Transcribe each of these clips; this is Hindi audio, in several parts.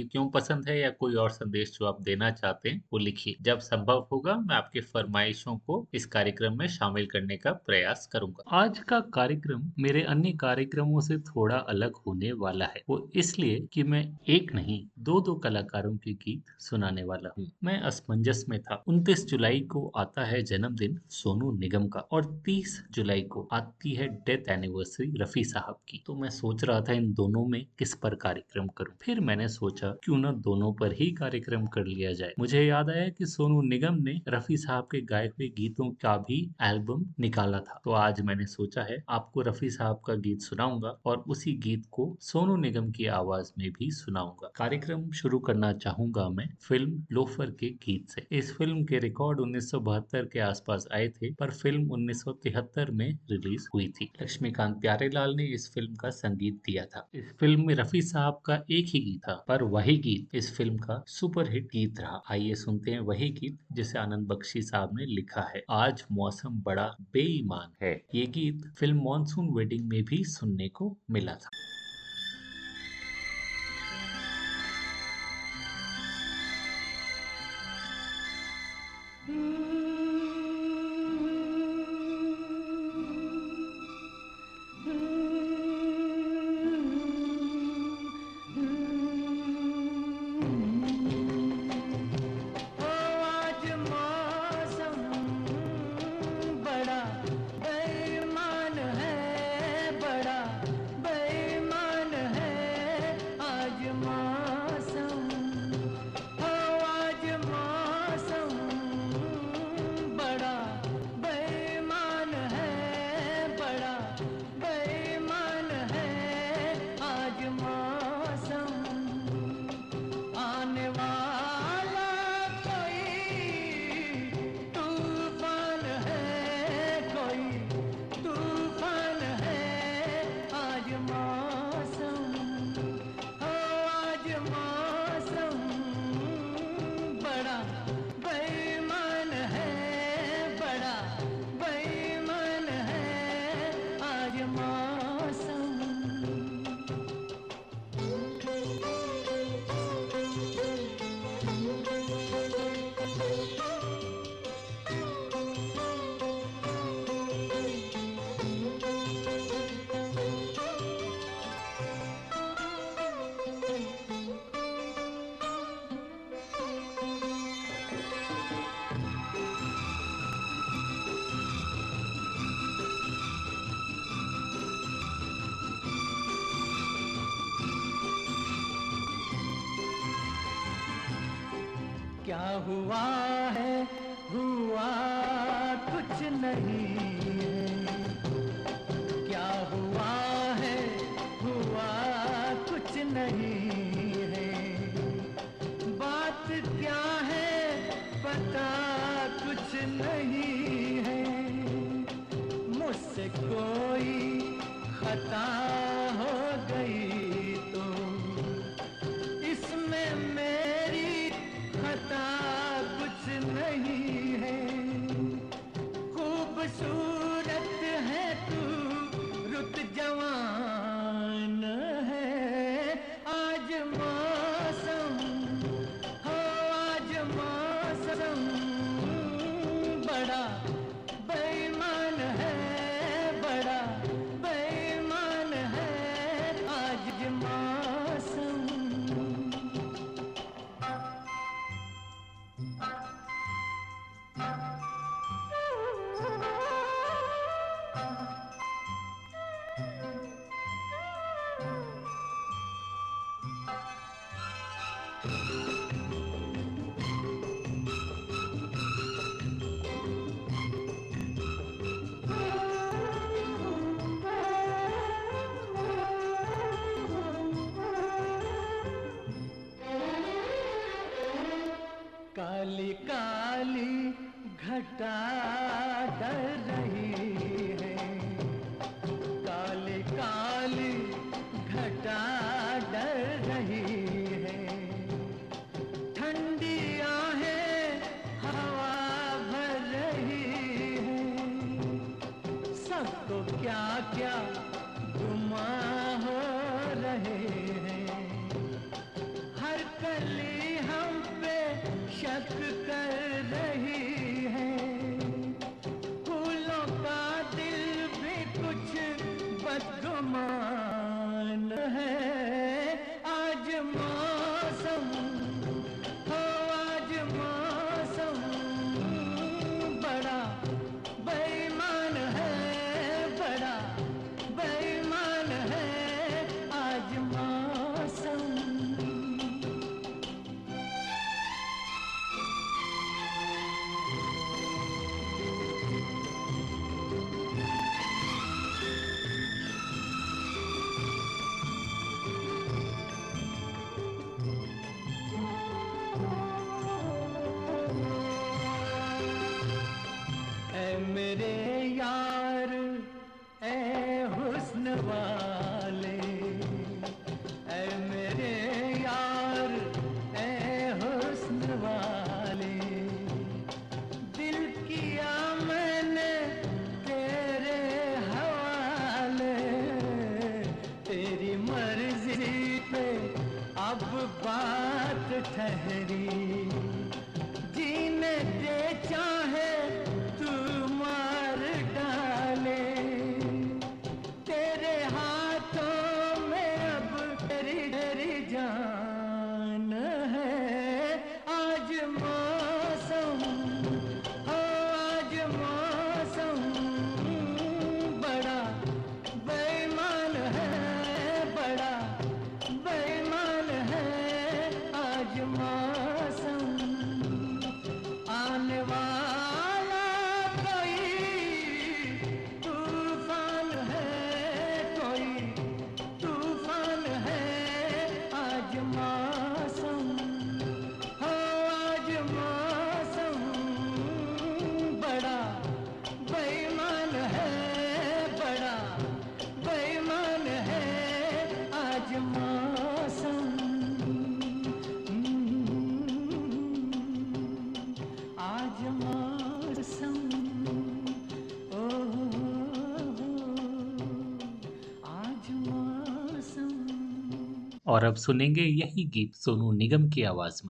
गीत क्यों पसंद है या कोई और संदेश जो आप देना चाहते हैं, वो लिखिए। जब संभव होगा, मैं आपके फरमाइशों को इस कार्यक्रम में शामिल करने का प्रयास करूँगा। आज का कार्यक्रम मेरे अन्य कार्यक्रमों से थोड़ा अलग होने वाला है। वो इसलिए कि मैं एक नहीं दो दो कलाकारों के गीत सुनाने वाला हूँ। मैं असमंजस में था। उनतीस जुलाई को आता है जन्मदिन सोनू निगम का और तीस जुलाई को आती है डेथ एनिवर्सरी रफी साहब की। तो मैं सोच रहा था इन दोनों में किस पर कार्यक्रम करूँ। फिर मैंने सोचा क्यों न दोनों पर ही कार्यक्रम कर लिया जाए। मुझे याद आया कि सोनू निगम ने रफी साहब के गाए हुए गीतों का भी एल्बम निकाला था। तो आज मैंने सोचा है, आपको रफी साहब का गीत सुनाऊँगा और उसी गीत को सोनू निगम की आवाज़ में भी सुनाऊँगा। कार्यक्रम शुरू करना चाहूँगा मैं फ़िल्म लोफर के गीत से। इस फ़िल्म के रिकॉर्ड उन्नीस सौ बहत्तर के आसपास आए थे, पर फ़िल्म उन्नीस सौ तिहत्तर में रिलीज़ हुई थी। लक्ष्मीकांत प्यारेलाल ने इस फ़िल्म का संगीत दिया था। इस फ़िल्म में रफी साहब का एक ही गीत था, पर वही गीत इस फ़िल्म का सुपरहिट गीत रहा। आइए सुनते हैं वही गीत जिसे आनंद बख्शी साहब ने लिखा है। आज मौसम बड़ा बेईमान है। ये गीत फ़िल्म मॉनसून वेडिंग में भी सुनने को मिला था। और अब सुनेंगे यही गीत सोनू निगम की आवाज़ में।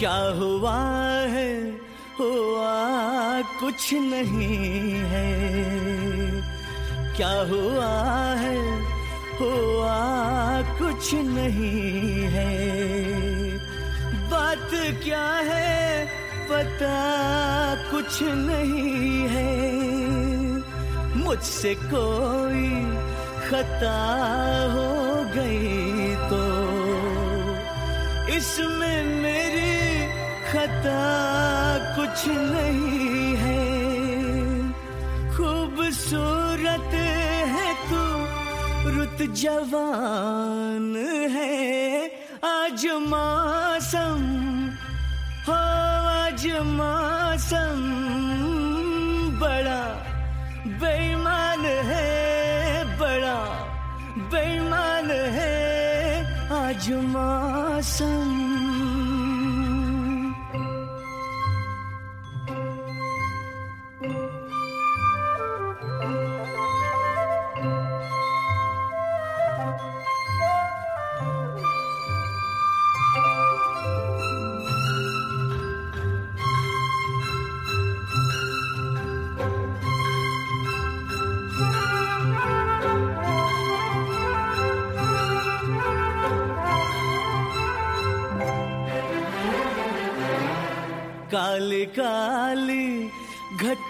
क्या हुआ है? हुआ कुछ नहीं है। क्या हुआ है? हुआ कुछ नहीं है। बात क्या है? पता कुछ नहीं है। मुझसे कोई खता हो गई तो। इसमें मेरे कुछ नहीं है। खूबसूरत है तू, रुत जवान है। आज मौसम, हो आज मौसम बड़ा बेईमान है, बड़ा बेईमान है। आज मौसम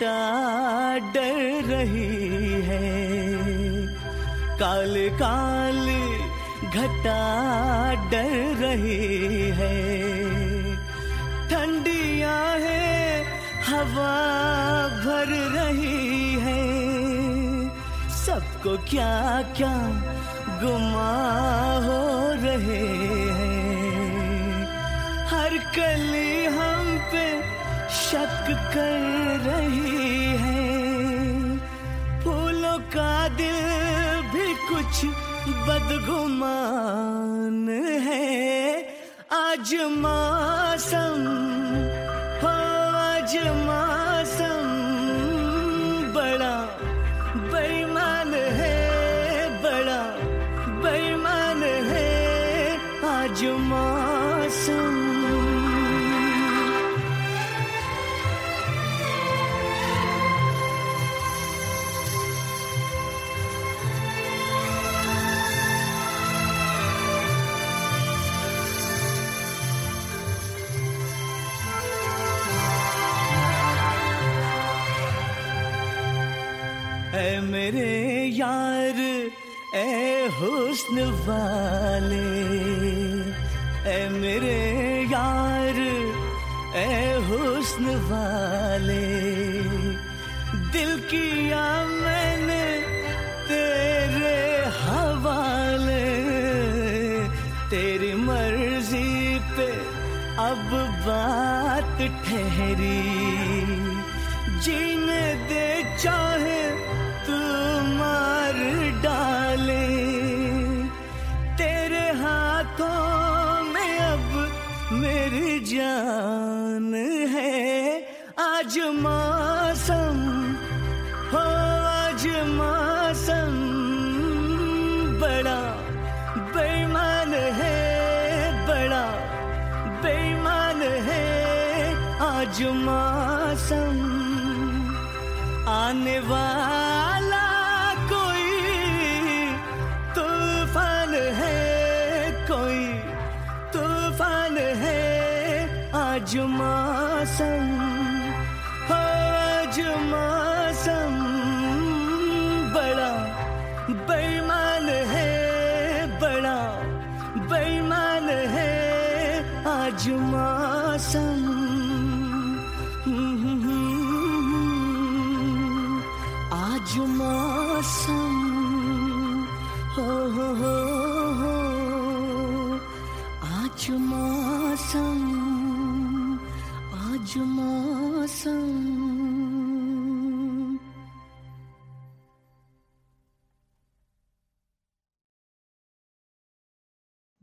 घटा डर रही है। काल काल घटा डर रही है। ठंडिया है, हवा भर रही है। सबको क्या क्या गुमा हो रहे हैं। हर कली हम पे शक कर रही है। फूलों का दिल भी कुछ बदगुमान है। आज मौसम मेरे यार ए हुस्न वाले। ए मेरे यार ए हुस्न वाले। दिल की मैंने आज मौसम, हो आज मौसम, बड़ा बेईमान है, बड़ा बेईमान है आज मौसम। आने वाला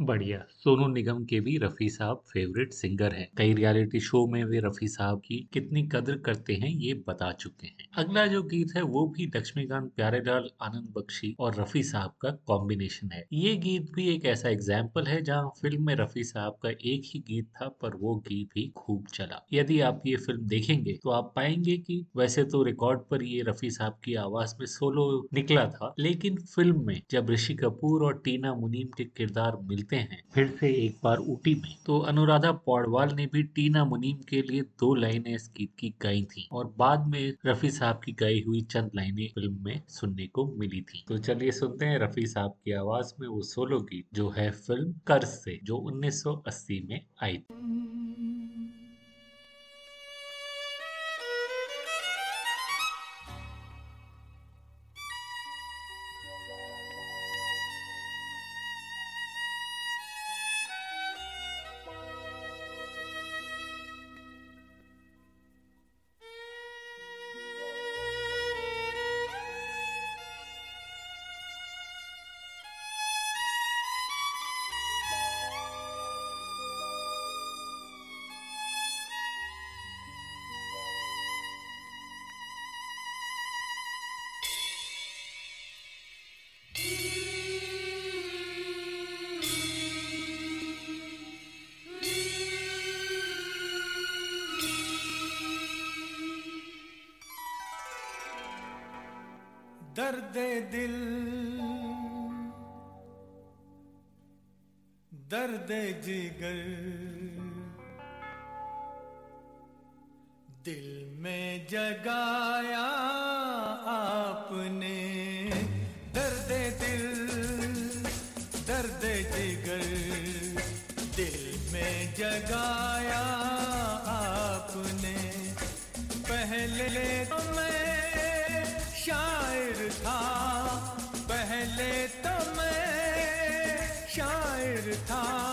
बढ़िया। सोनू निगम के भी रफी साहब फेवरेट सिंगर हैं। कई रियलिटी शो में वे रफी साहब की कितनी कदर करते हैं, ये बता चुके हैं। अगला जो गीत है, वो भी लक्ष्मीकांत प्यारेलाल, आनंद बख्शी और रफी साहब का कॉम्बिनेशन है। ये गीत भी एक ऐसा एग्ज़ाम्पल है, जहाँ फ़िल्म में रफी साहब का एक ही गीत था, पर वो गीत भी खूब चला। यदि आप ये फ़िल्म देखेंगे तो आप पाएँगे की वैसे तो रिकॉर्ड पर ये रफी साहब की आवाज़ में सोलो निकला था, लेकिन फ़िल्म में जब ऋषि कपूर और टीना मुनीम के किरदार मिलते हैं, फिर से एक बार ऊटी में। तो अनुराधा पौडवाल ने भी टीना मुनीम के लिए दो लाइनें इस गीत की गाई थी और बाद में रफी साहब की गाई हुई चंद लाइनें फ़िल्म में सुनने को मिली थी। तो चलिए सुनते हैं रफी साहब की आवाज़ में वो सोलो गीत जो है फ़िल्म कर्ज से, जो 1980 में आई थी। जिगर। दिल में जगाया आपने, दर्द दिल, दर्द जिगर। दिल में जगाया आपने, पहले तो मैं शायर था, पहले तो मैं शायर था।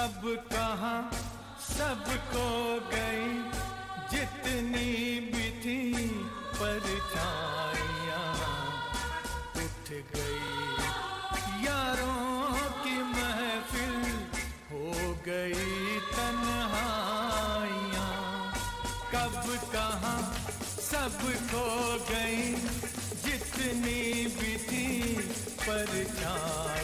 कब कहा सब सबको गई? जितनी भी थी परछाइयाँ उठ गई। यारों की महफिल हो गई तन्हाइयाँ। कब कहा सब खो गई? जितनी भी थी परछाइयाँ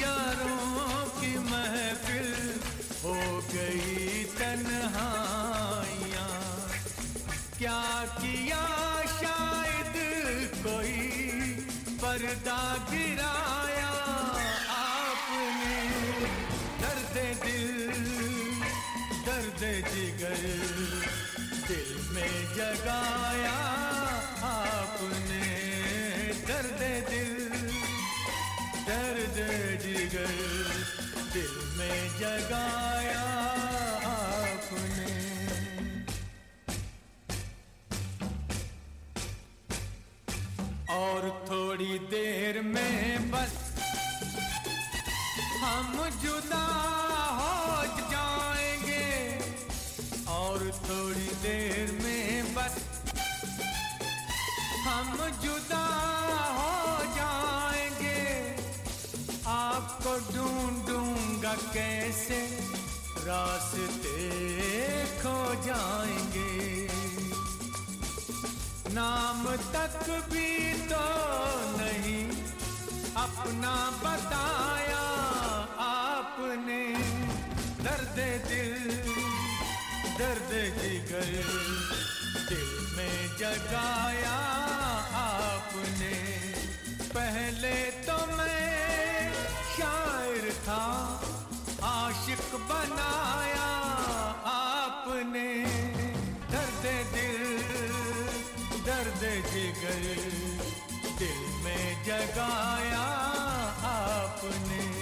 यारों की महफिल हो गई तन्हाइयाँ। क्या किया शायद कोई पर्दा गिराया आपने? दर्द दिल, दर्द जिगर, दिल में जगाया आपने। दर्द दिल, दर्द जिगर दिल में जगाया आपने और थोड़ी देर में बस हम जुदा हो जाएँगे। और थोड़ी देर में बस हम जुदा रास्ते खो जाएँगे। नाम तक भी तो नहीं, अपना बताया आपने। दर्द दिल, दर्द जिगर दिल में जगाया में जगाया आपने।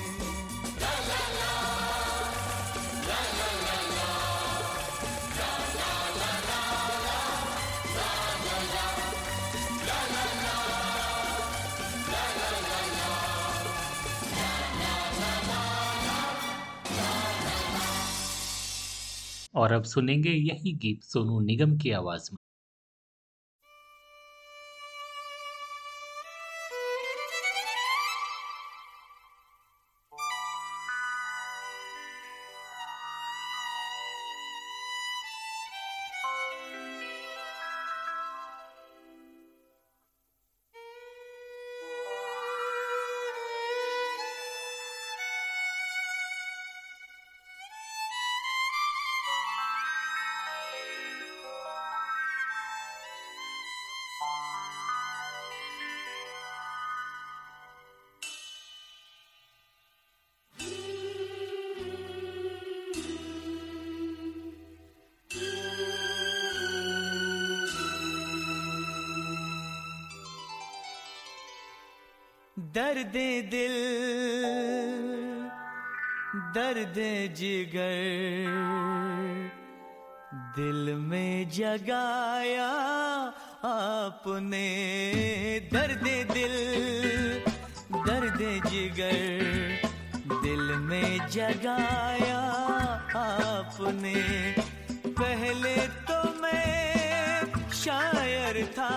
और अब सुनेंगे यही गीत सोनू निगम की आवाज़ में। दर्द जिगर दिल में जगाया आपने। दर्द दिल, दर्द जिगर दिल में जगाया आपने। पहले तो मैं शायर था,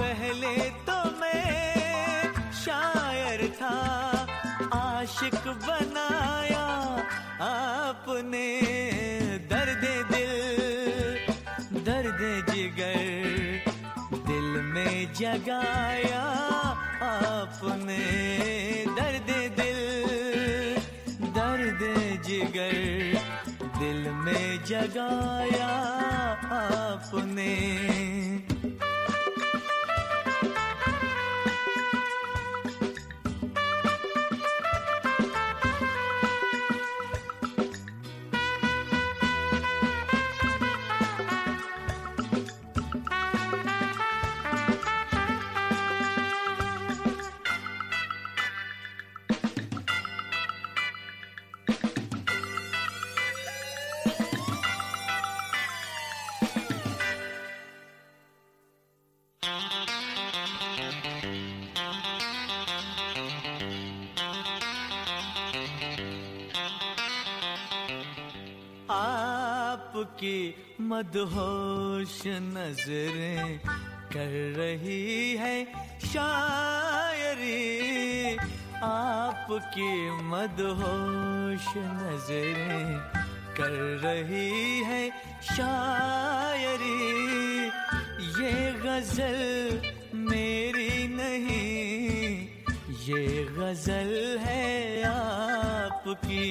पहले तो मैं शायर था। आशिक बनाया आपने दर्द दिल, दर्द जिगर, दिल में जगाया आपने दर्द दिल, दर्द जिगर, दिल में जगाया आपने। मदहोश नज़रें कर रही है शायरी। आपकी मदहोश नज़रें कर रही है शायरी। ये गज़ल मेरी नहीं, ये गज़ल है आपकी।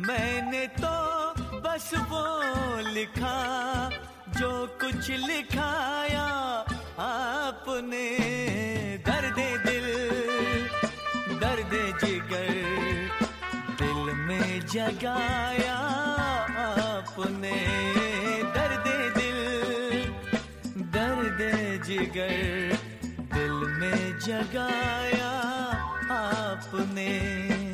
मैंने तो बस वो लिखा, जो कुछ लिखाया आपने। दर्द दिल, दर्द जिगर, दिल में जगाया आपने। दर्द दिल, दर्द जिगर, दिल में जगाया आपने।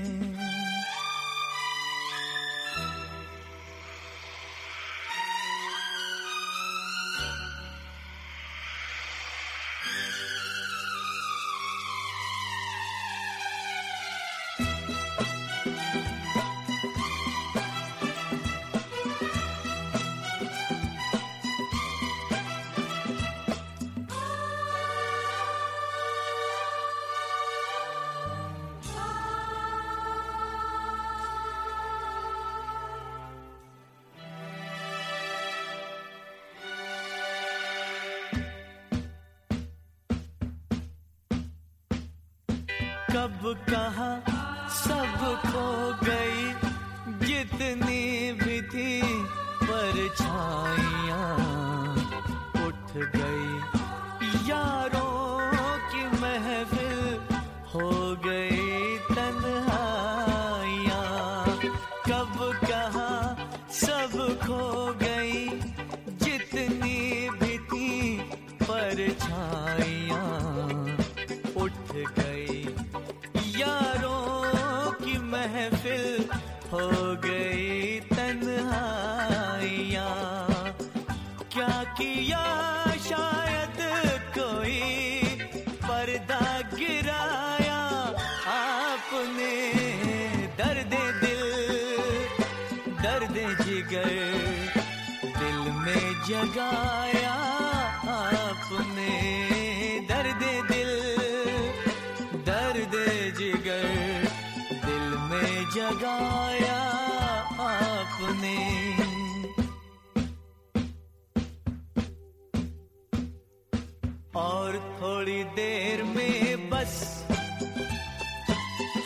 और थोड़ी देर में बस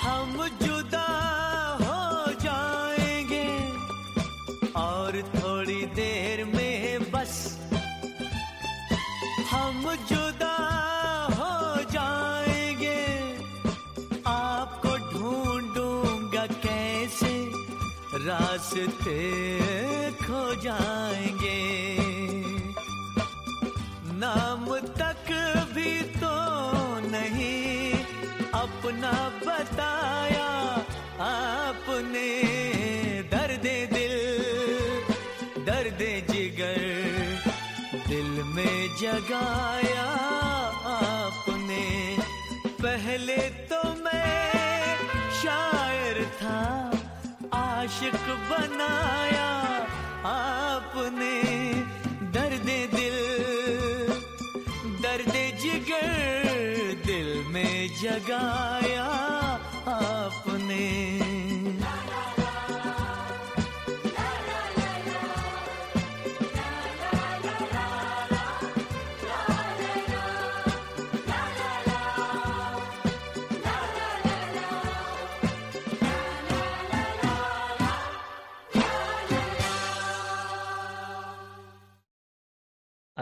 हम जुदा हो जाएँगे। और थोड़ी देर में बस हम जुदा हो जाएँगे। आपको ढूंढूँगा कैसे? रास्ते खो जाएँगे। अपना बताया, आपने दर्द दिल, दर्द जिगर दिल में जगाया। आपने पहले तो मैं शायर था, आशिक बनाया। आपने जगाया आपने।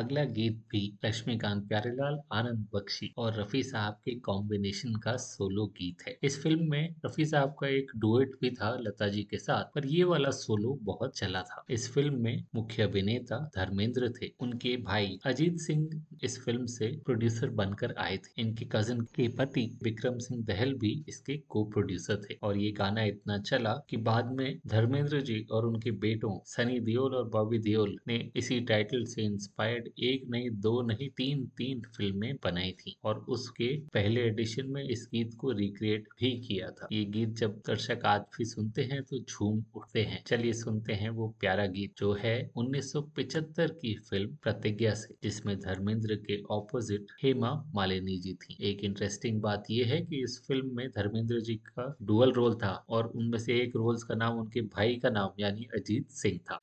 अगला गीत भी लक्ष्मीकांत प्यारेलाल, आनंद बख्शी और रफी साहब के कॉम्बिनेशन का सोलो गीत है। इस फ़िल्म में रफी साहब का एक डुएट भी था लता जी के साथ, पर ये वाला सोलो बहुत चला था। इस फ़िल्म में मुख्य अभिनेता धर्मेंद्र थे। उनके भाई अजीत सिंह इस फ़िल्म से प्रोड्यूसर बनकर आए थे। इनके कजिन के पति विक्रम सिंह दहल भी इसके को प्रोड्यूसर थे। और ये गाना इतना चला कि बाद में धर्मेंद्र जी और उनके बेटों सनी दियोल और बॉबी दियोल ने इसी टाइटल से इंस्पायर्ड एक नहीं, दो नहीं, तीन तीन फ़िल्में बनाई थी और उसके पहले एडिशन में इस गीत को रिक्रिएट भी किया था। ये गीत जब दर्शक आज भी सुनते हैं तो झूम उठते हैं। चलिए सुनते हैं वो प्यारा गीत जो है 1975 की फ़िल्म प्रतिज्ञा से, जिसमें धर्मेंद्र के ऑपोजिट हेमा मालिनी जी थी। एक इंटरेस्टिंग बात यह है कि इस फ़िल्म में धर्मेंद्र जी का डुअल रोल था और उनमें से एक रोल्स का नाम उनके भाई का नाम, यानी अजीत सिंह था।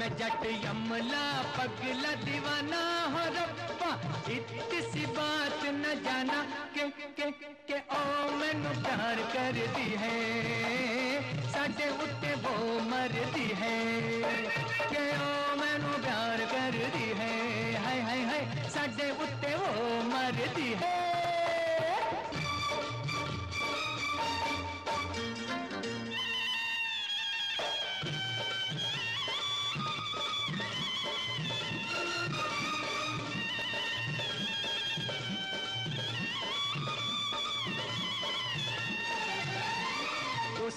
मैं जट यमला, पगला दीवाना हो रब्बा इतनी सी बात न जाना, के के के, ओ, मैनू प्यार कर दी है। साडे उत्ते वो मर दी है। के, ओ, मैनू प्यार कर दी है। हाय हाय हाय साडे उत्ते वो मर दी है।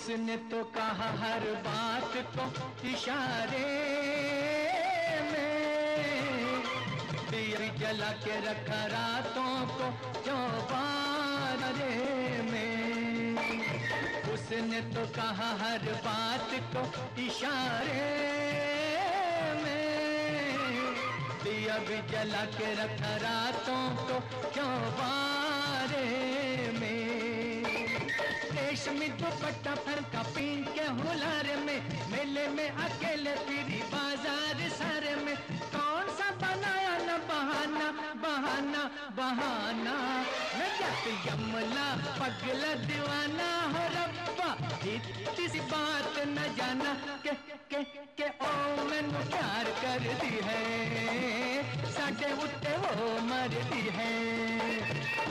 उसने तो कहा हर बात को इशारे में। जला के रखा रातों को चौबारे में। उसने तो कहा हर बात को इशारे में। दिया जला के रखा रातों को चौबारे रेशमी दुपट्टा फरका पीन के हुलार में, मेले में अकेले फिरी बाज़ार सारे में। कौन सा बनाया न बहाना बहाना बहाना? मैं यमला पगला दीवाना हो रब्बा। इतनी सी बात न जाना के के के, ओ, मैनू प्यार कर दी है। साडे उत्ते वो मरदी है।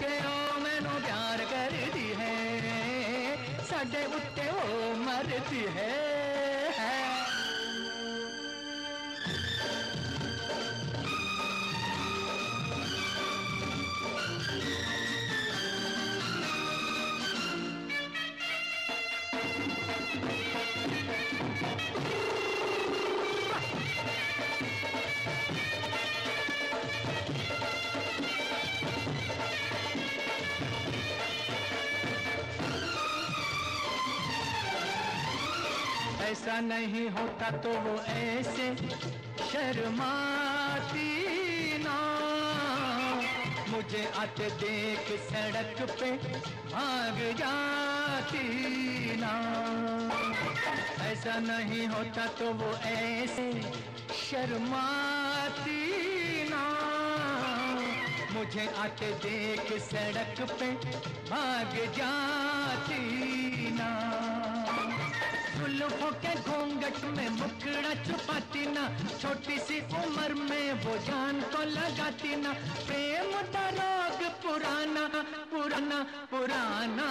के, ओ मैनू खड़े उठे वो मरती है। ऐसा नहीं होता तो वो ऐसे शर्माती ना। मुझे आते देख सड़क पे भाग जाती ना। ऐसा नहीं होता तो वो ऐसे शर्माती ना। मुझे आते देख सड़क पे भाग जाती ना। जुल्फों के घूंघट में मुखड़ा छुपाती ना छोटी सी उम्र में वो जान को लगाती ना प्रेम का रोग पुराना पुराना पुराना।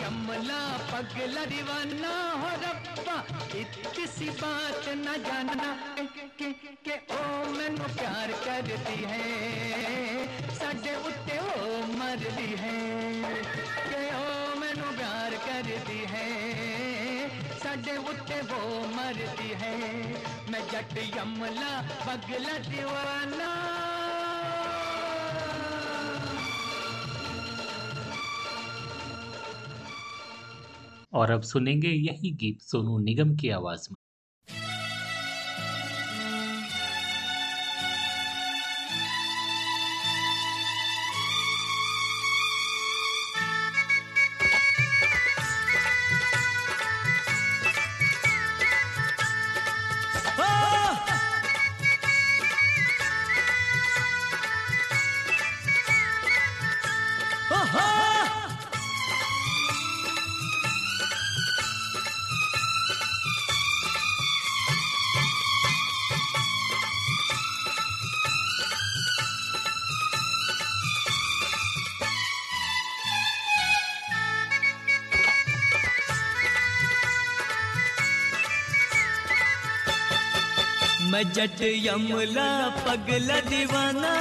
यमला पगला दीवाना हो रब्बा इतनी बात न जानना। के, के, के ओ मैनू प्यार करती है साडे उत्ते ओ मरदी है। वो मरती है। मैं जट यमला बगला दीवाना। और अब सुनेंगे यही गीत सोनू निगम की आवाज़ में। जट यमला पगला दीवाना।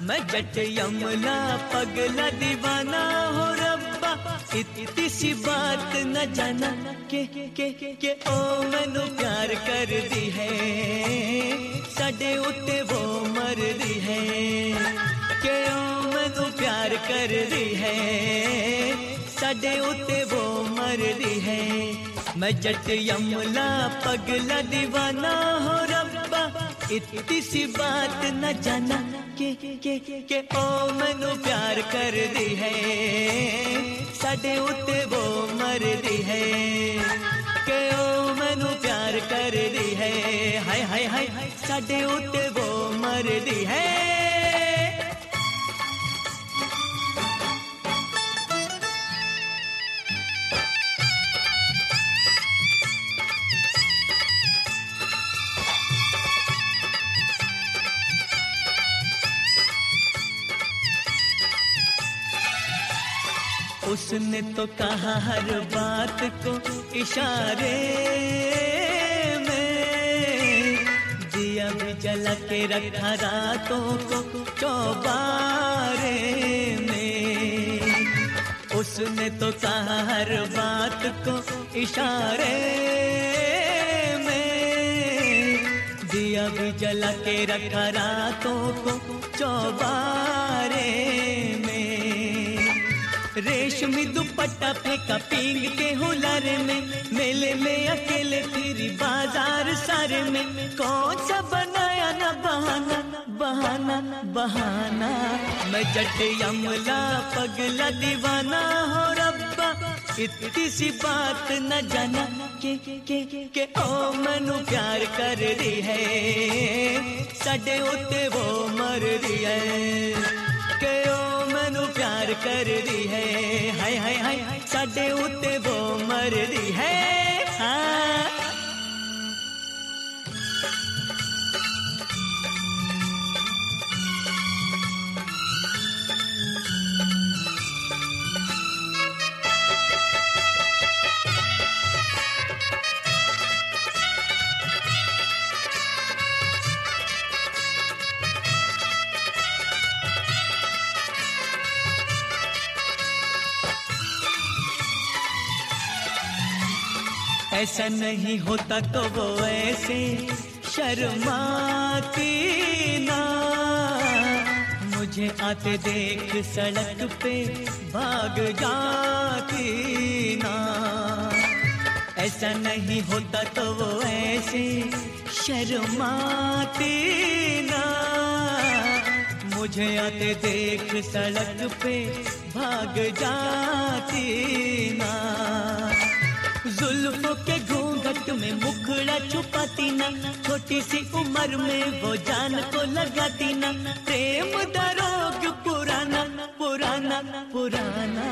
मैं जट यमला पगला दीवाना हो रब्बा। इतनी सी बात न जाना के के के, ओ, मैनू प्यार कर दी है। साडे उत्ते वो मर दी है। के, ओ, मैनू प्यार कर दी है। साडे उत्ते वो मर दी है। मैं जट यमला पगला दीवाना हो रब्बा, इतनी सी बात न जाना के के के ओ मैनू प्यार कर दी है। साडे उत्ते वो मर दी है के ओ मैनू प्यार कर दी है। हाय हाय हाय साडे उत्ते वो मर दी है। उसने तो कहा हर बात को इशारे में। दिया भी जला के रखा रातों को चौबारे में। उसने तो कहा हर बात को इशारे में। दिया भी जला के रखा रातों को चौबारे रेशमी दुपट्टा फेंका पींग के हुलर में, मेले में अकेले फिर बाज़ार सारे में। कौन सा बनाया ना बहाना बहाना बहाना। मैं जट यमला, पगला दीवाना हो रब्बा। इतनी सी बात न जाना के के के ओ मनु प्यार कर रही है। साडे उते वो मर रही है। के ओ कर दी है। हाय हाय हाय साडे उत्ते वो मर दी हाँ। ऐसा नहीं होता तो वो ऐसे शर्माती ना। मुझे आते देख सड़क पे भाग जाती ना। ऐसा नहीं होता तो वो ऐसे शर्माती ना। मुझे आते देख सड़क पे भाग जाती ना। जुल्फों में मुखड़ा छुपाती ना। छोटी सी उम्र में वो जान को लगाती ना। प्रेम दरोग पुराना पुराना पुराना।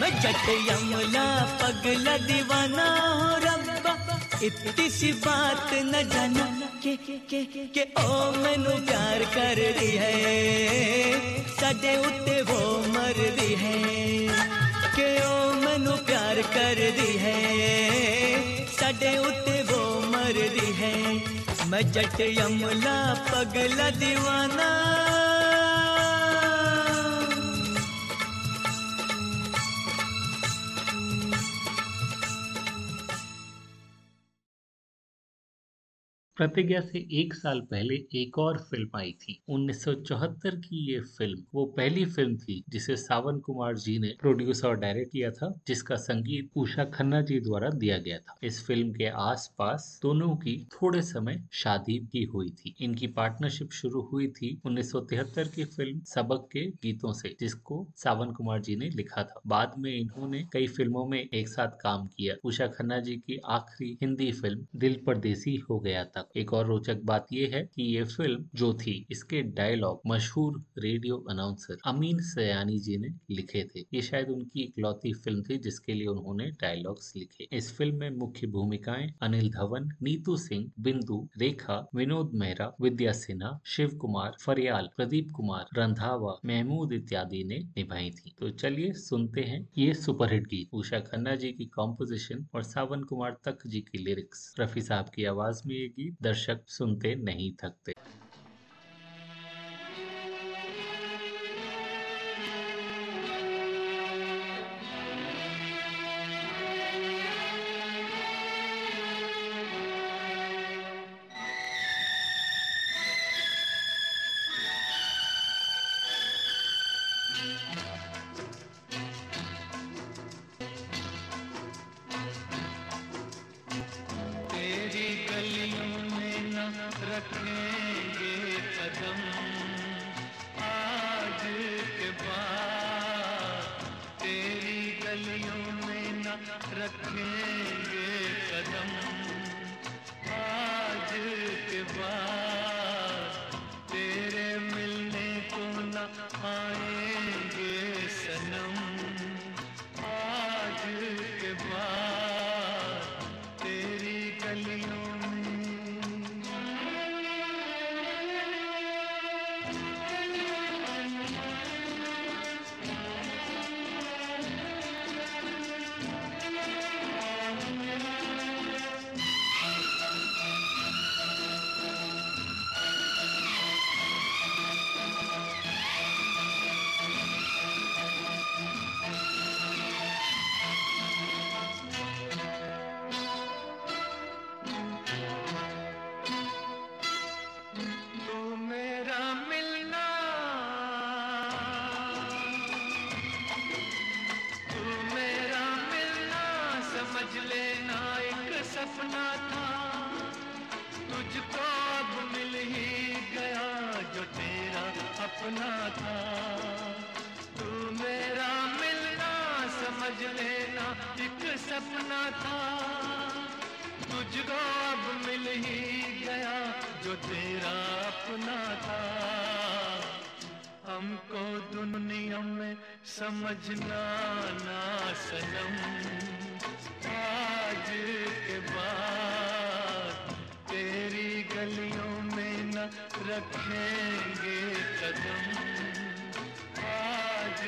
मैं जट यमला पगला दीवाना हो रब्बा। इतनी सी बात न जाना के के के ओ मैनू प्यार कर रही है। साडे उत्ते वो मर रही है। के ओ मैनू प्यार कर दी है। साडे उते वो मर रही है। मैं जट यमला पगला दीवाना। प्रतिज्ञा से एक साल पहले एक और फ़िल्म आई थी। 1974 की ये फ़िल्म, वो पहली फ़िल्म थी जिसे सावन कुमार जी ने प्रोड्यूस और डायरेक्ट किया था, जिसका संगीत उषा खन्ना जी द्वारा दिया गया था। इस फ़िल्म के आसपास दोनों की थोड़े समय शादी भी हुई थी। इनकी पार्टनरशिप शुरू हुई थी 1973 की फ़िल्म सबक के गीतों से, जिसको सावन कुमार जी ने लिखा था। बाद में इन्होंने कई फ़िल्मों में एक साथ काम किया। उषा खन्ना जी की आखिरी हिंदी फ़िल्म दिल परदेसी हो गया था। एक और रोचक बात यह है कि ये फ़िल्म जो थी, इसके डायलॉग मशहूर रेडियो अनाउंसर अमीन सयानी जी ने लिखे थे। ये शायद उनकी इकलौती फ़िल्म थी जिसके लिए उन्होंने डायलॉग्स लिखे। इस फ़िल्म में मुख्य भूमिकाएँ अनिल धवन, नीतू सिंह, बिंदु, रेखा, विनोद मेहरा, विद्या सिन्हा, शिव कुमार, फरियाल, प्रदीप कुमार, रंधावा, महमूद इत्यादि ने निभाई थी। तो चलिए सुनते हैं ये सुपरहिट गीत। उषा खन्ना जी की कॉम्पोजिशन और सावन कुमार तक जी की लिरिक्स रफी साहब की आवाज़ में ये गीत दर्शक सुनते नहीं थकते। समझना ना सनम। आज के बाद तेरी गलियों में न रखेंगे कदम। आज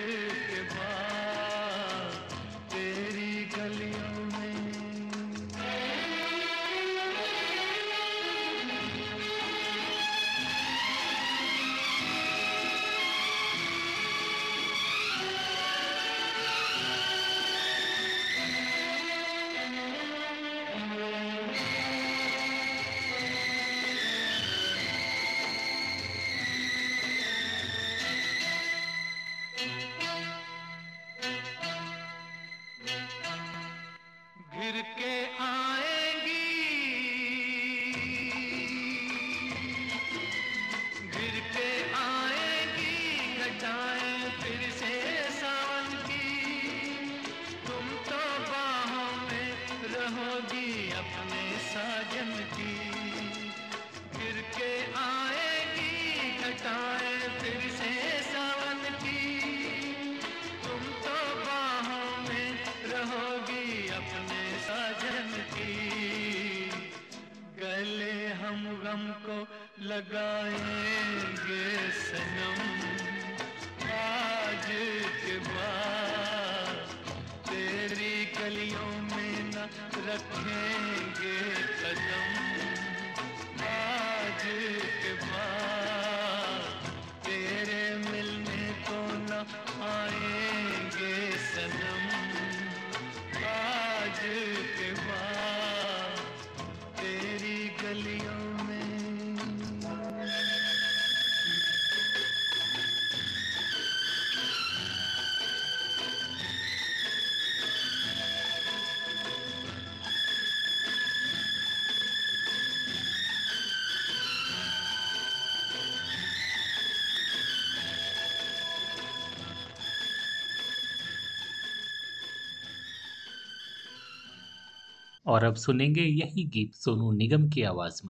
और अब सुनेंगे यही गीत सोनू निगम की आवाज़ में।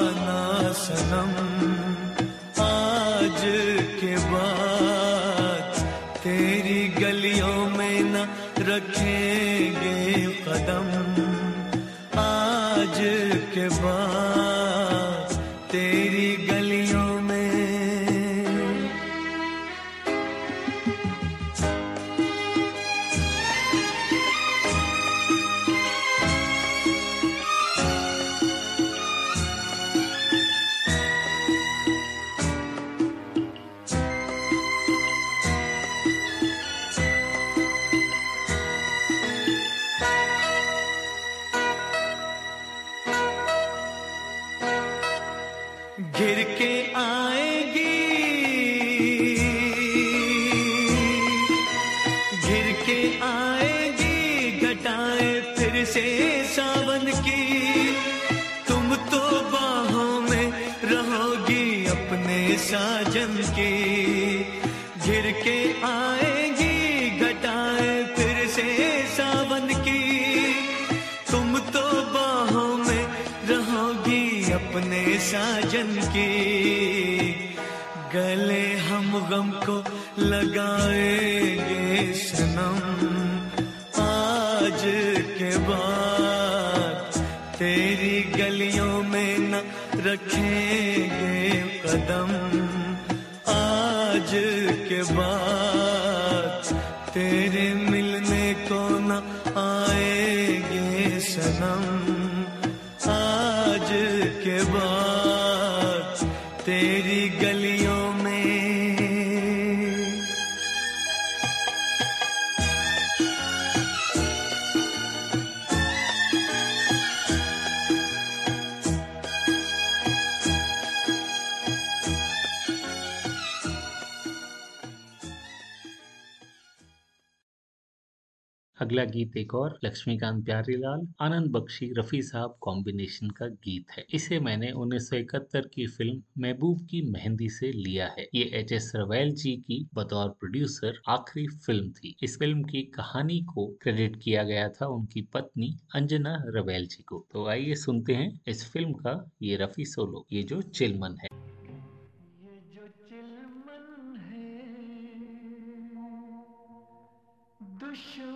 जाना सनम लगाएँगे सनम। आज के बाद तेरी गलियों में न रखेंगे कदम। अगला गीत एक और, लक्ष्मीकांत प्यारीलाल, आनंद बख्शी, रफी साहब कॉम्बिनेशन का गीत है। इसे मैंने 1971 की फ़िल्म महबूब की मेहंदी से लिया है। ये एच एस रवैल जी की बतौर प्रोड्यूसर आखिरी फ़िल्म थी। इस फ़िल्म की कहानी को क्रेडिट किया गया था उनकी पत्नी अंजना रवैल जी को। तो आइए सुनते हैं इस फ़िल्म का ये रफी सोलो ये जो चिलमन है, दुश्मन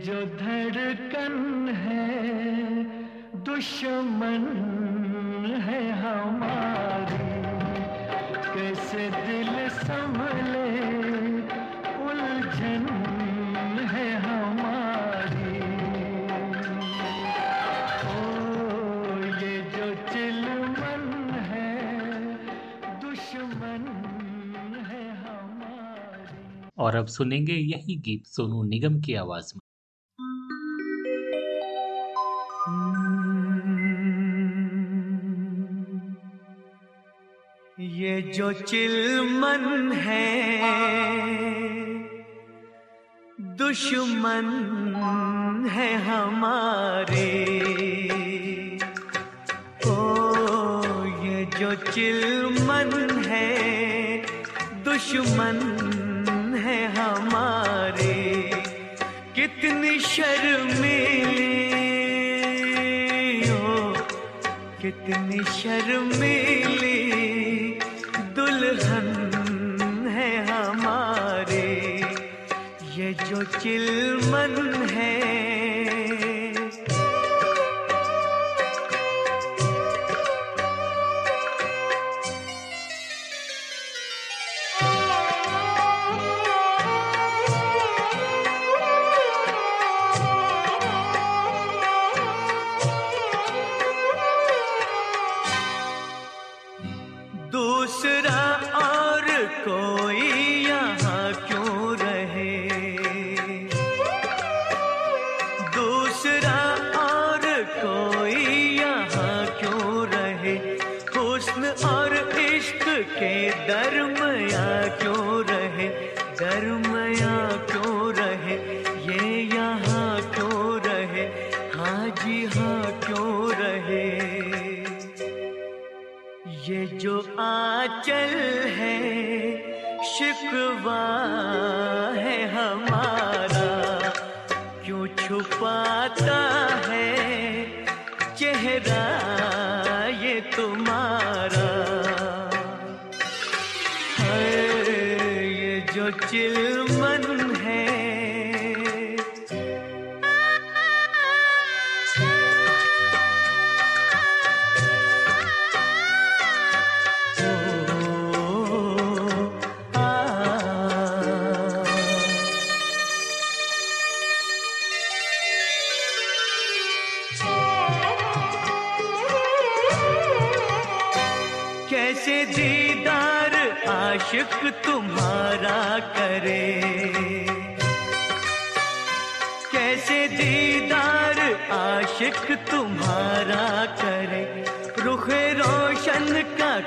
जो धड़कन है, दुश्मन है हमारी। कैसे दिल संभले, उलझन है हमारी। ओ, ये जो चिलमन है, दुश्मन और अब सुनेंगे यही गीत सोनू निगम की आवाज़ में। जो चिलमन है। दुश्मन है हमारे। ओ, ये जो चिलमन है, दुश्मन है हमारे। कितनी शर्मीली हो कितनी शर्मीली ये जलवा है हमारा। क्यों छुपाता है चेहरा?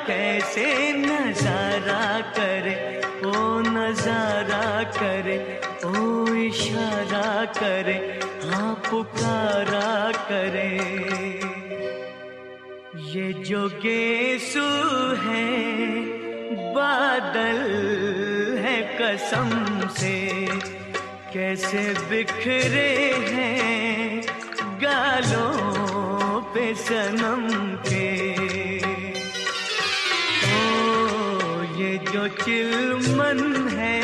कैसे नज़ारा करे? ओ नज़ारा करे, ओ इशारा करे हाँ पुकारा करे। ये जो गेसु है, बादल है कसम से, कैसे बिखरे हैं गालों पे सनम के। जो चिलमन है।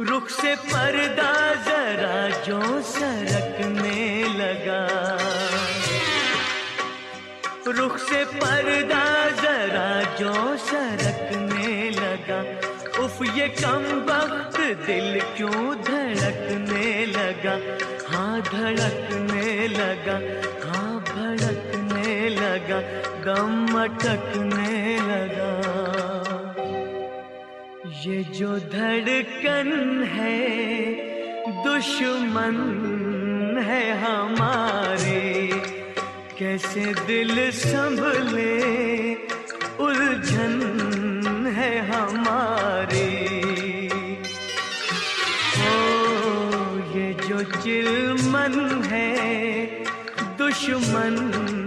रुख से पर्दा जरा जो सरकने लगा। रुख से पर्दा जरा जो सरक ये कम वक्त दिल क्यों धड़कने लगा? हाँ धड़कने लगा। हाँ भड़कने लगा। गम अटकने लगा। ये जो धड़कन है, दुश्मन है हमारे, कैसे दिल संभले? उलझन है हमारी। दुश्मन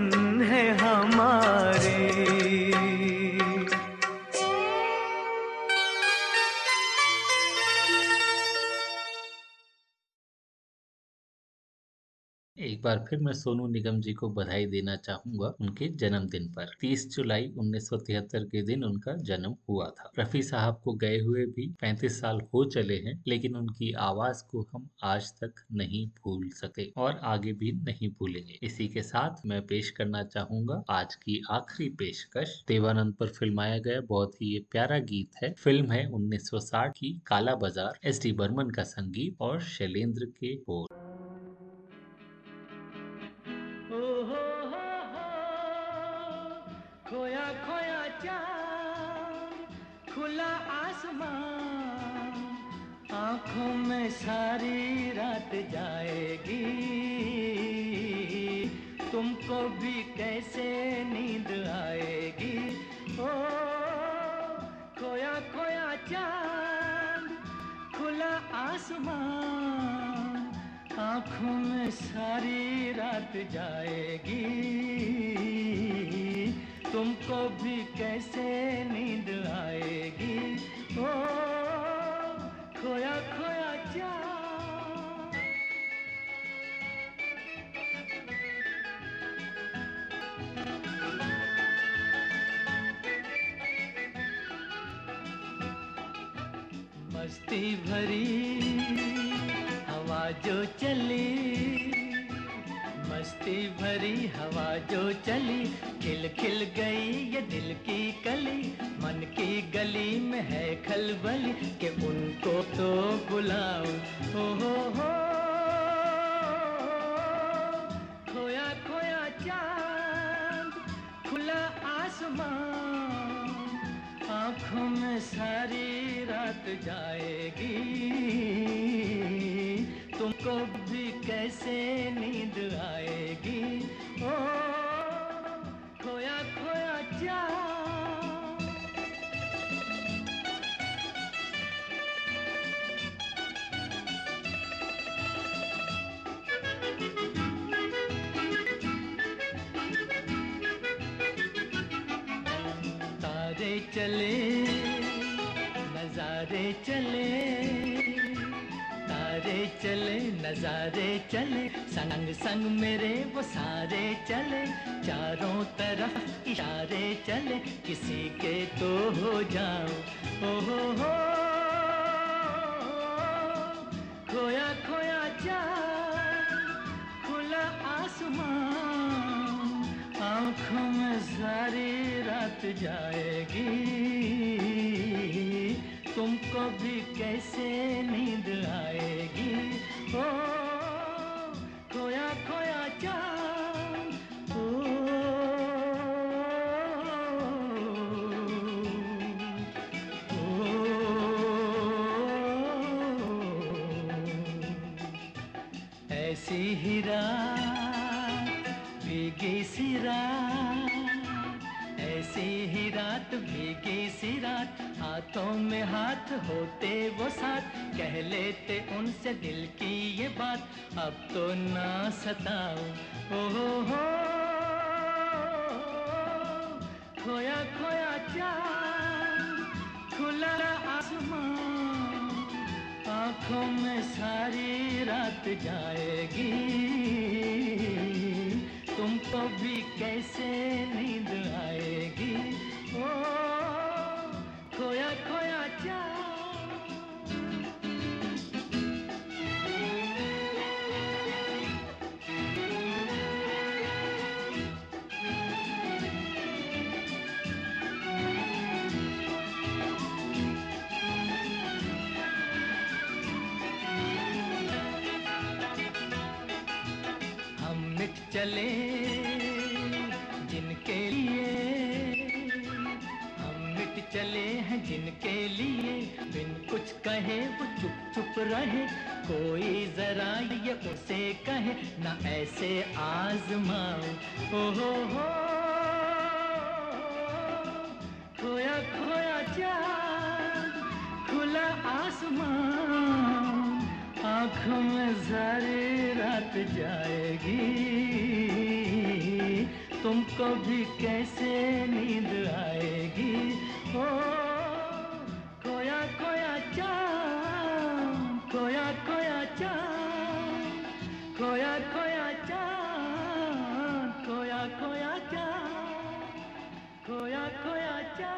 बार फिर मैं सोनू निगम जी को बधाई देना चाहूँगा उनके जन्मदिन पर। 30 जुलाई 1973 के दिन उनका जन्म हुआ था। रफी साहब को गए हुए भी 35 साल हो चले हैं, लेकिन उनकी आवाज़ को हम आज तक नहीं भूल सके और आगे भी नहीं भूलेंगे। इसी के साथ मैं पेश करना चाहूँगा आज की आखिरी पेशकश। देवानंद पर फिल्माया गया बहुत ही ये प्यारा गीत है। फ़िल्म है 1960 की काला बाज़ार, एस डी बर्मन का संगीत और शैलेंद्र के बोल। खुला आसमान, आँखों में सारी रात जाएगी। तुमको भी कैसे नींद आएगी? ओ खोया खोया चाँद, खुला आसमान, आँखों में सारी रात जाएगी। तुमको भी कैसे नींद आएगी मस्ती भरी हवा जो चली, मस्ती भरी हवा जो चली खिल खिल गई ये दिल की कली, मन की गली में है खलबली के उनको तो बुलाओ हो हो हो, खोया खोया चाँद, खुला आसमान, आँखों में सारी रात जाएगी चले। तारे चले, नजारे चले, संग संग मेरे वो सारे चले। चारों तरफ़ इशारे चले, किसी के तो हो जाओ। हो हो हो खोया खोया चाँद खुला आसमान, आँखों में सारी रात जाएगी। तुमको भी कैसे नींद आएगी? ओ भीगी सी रात, हाथों में हाथ होते वो साथ। कह लेते उनसे दिल की ये बात, अब तो ना सताओ ओ हो हो खोया खोया चाँद, खुला आसमान। आँखों में सारी रात जाएगी। तुमको भी कैसे नींद आएगी? चले जिनके लिए हम मिट चले हैं, जिनके लिए बिन कुछ कहे, वो चुप चुप रहे। कोई जरा ये उसे कहे, ना ऐसे आजमाओ हो हो हो खोया खोया चाँद, खुला आसमान आँखों में सारी रात जाएगी। तुमको भी कैसे नींद आएगी? ओ खोया खोया चाँद, खोया खोया चाँद, खोया खोया चाँद, खोया खोया चाँद, खोया खोया खोया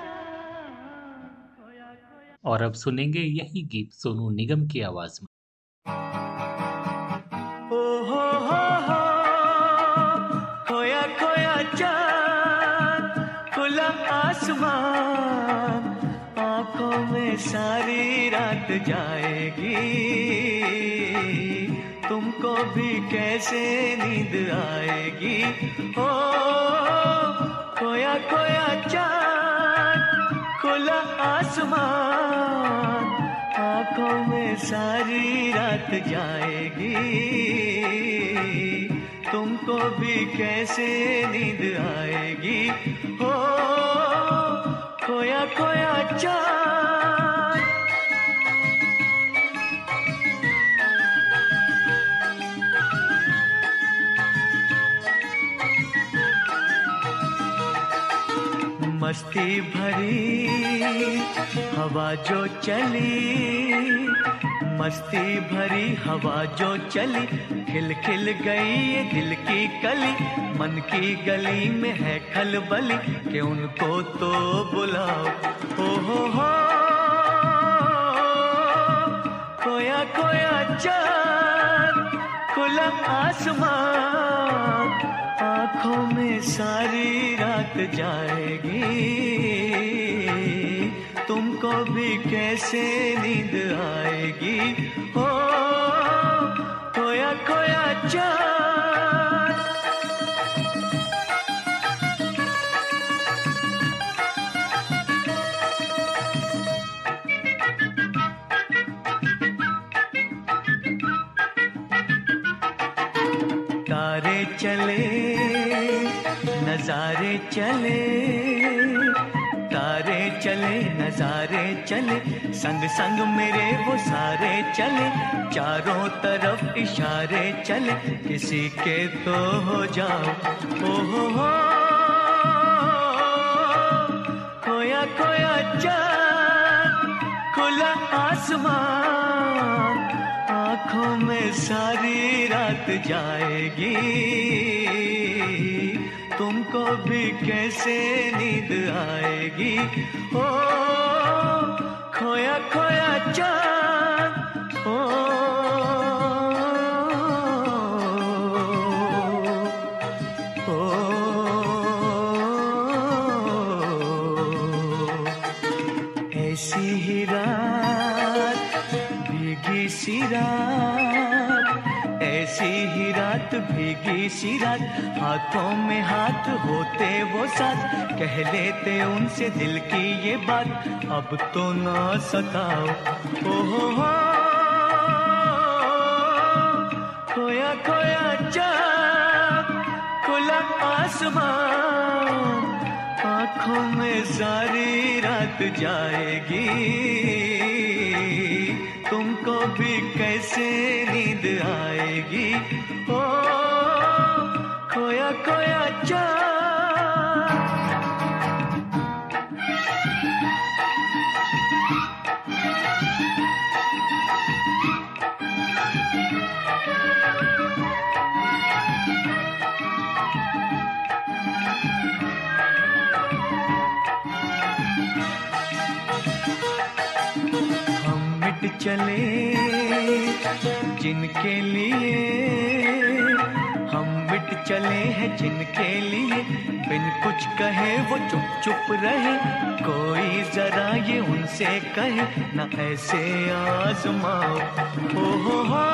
और अब सुनेंगे यही गीत सोनू निगम की आवाज़ में। जाएगी। तुमको भी कैसे नींद आएगी? ओ, खोया खोया चाँद, खुला आसमान, आँखों में सारी रात जाएगी। तुमको भी कैसे नींद आएगी? हो खोया खोया चाँद मस्ती भरी, हवा जो चली, मस्ती भरी, हवा जो चली, खिल खिल गई ये दिल की कली, मन की गली में है खलबली कि उनको तो बुलाओ। हो हो हो खोया खोया चाँद खुला आसमान आँखों में सारी रात जाएगी। तुमको भी कैसे नींद आएगी? हो, खोया खोया चाँद। चले चले, तारे चले, नजारे चले, संग संग मेरे वो सारे चले, चारों तरफ़ इशारे चले, किसी के तो हो जाओ ओ हो हो, खोया खोया चाँद, खुला आसमान, आँखों में सारी रात जाएगी। तुमको भी कैसे नींद आएगी? ओ खोया खोया चाँद सी रात। हाथों में हाथ होते वो साथ। कह लेते उनसे दिल की ये बात। अब तो ना सताओ। ओ हो। हो खोया खोया चाँद खुला आसमान आँखों में सारी रात जाएगी। तुमको भी कैसे नींद आएगी? ओ मिट चले जिनके लिए चले हैं जिनके लिए बिन कुछ कहे वो चुप चुप रहे। कोई जरा ये उनसे कहे, ना ऐसे आजमाओ। ओ हो हो,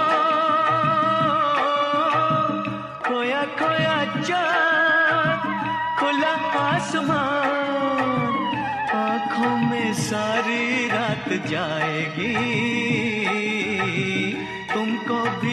खोया खोया चाँद, खुला आसमान। आँखों में सारी रात जाएगी। तुमको भी